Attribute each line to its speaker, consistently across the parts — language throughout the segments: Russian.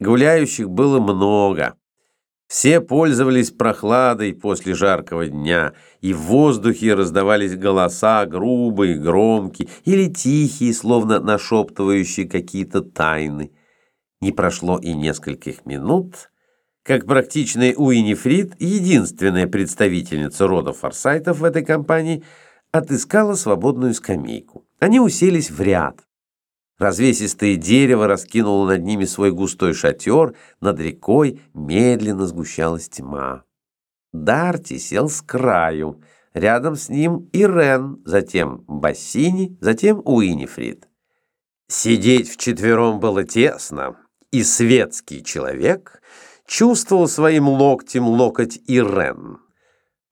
Speaker 1: Гуляющих было много. Все пользовались прохладой после жаркого дня, и в воздухе раздавались голоса грубые, громкие или тихие, словно нашептывающие какие-то тайны. Не прошло и нескольких минут, как практичная Уинифрид, единственная представительница рода форсайтов в этой компании, отыскала свободную скамейку. Они уселись в ряд. Развесистое дерево раскинуло над ними свой густой шатер, над рекой медленно сгущалась тьма. Дарти сел с краю, рядом с ним Ирен, затем Бассини, затем Уинифрид. Сидеть вчетвером было тесно, и светский человек чувствовал своим локтем локоть Ирен.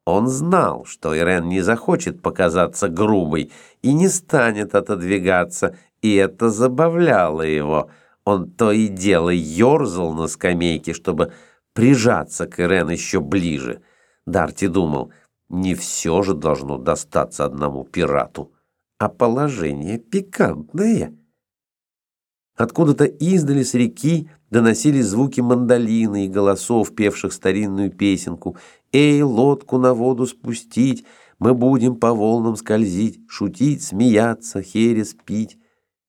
Speaker 1: Он знал, что Ирен не захочет показаться грубой и не станет отодвигаться, и это забавляло его. Он то и дело ерзал на скамейке, чтобы прижаться к Ирен еще ближе. Дарти думал, не все же должно достаться одному пирату, а положение пикантное. Откуда-то издали с реки доносились звуки мандолины и голосов, певших старинную песенку «Эй, лодку на воду спустить, мы будем по волнам скользить, шутить, смеяться, херес пить».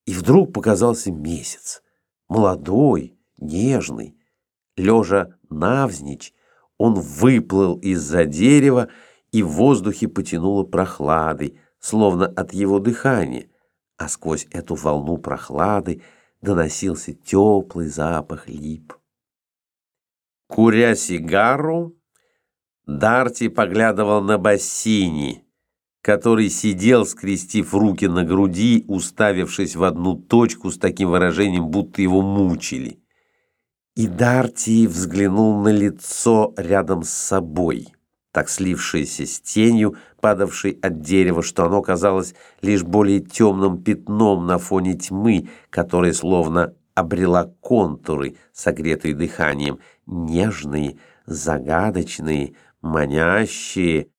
Speaker 1: И вдруг показался месяц, молодой, нежный. Лежа навзничь, он выплыл из-за дерева, и в воздухе потянуло прохладой, словно от его дыхания, а сквозь эту волну прохлады доносился теплый запах лип. Куря сигару, Дарти поглядывал на бассейни, который сидел, скрестив руки на груди, уставившись в одну точку с таким выражением, будто его мучили. И Дарти взглянул на лицо рядом с собой, так слившееся с тенью, падавшей от дерева, что оно казалось лишь более темным пятном на фоне тьмы, которая словно обрела контуры, согретые дыханием, нежные, загадочные, манящие,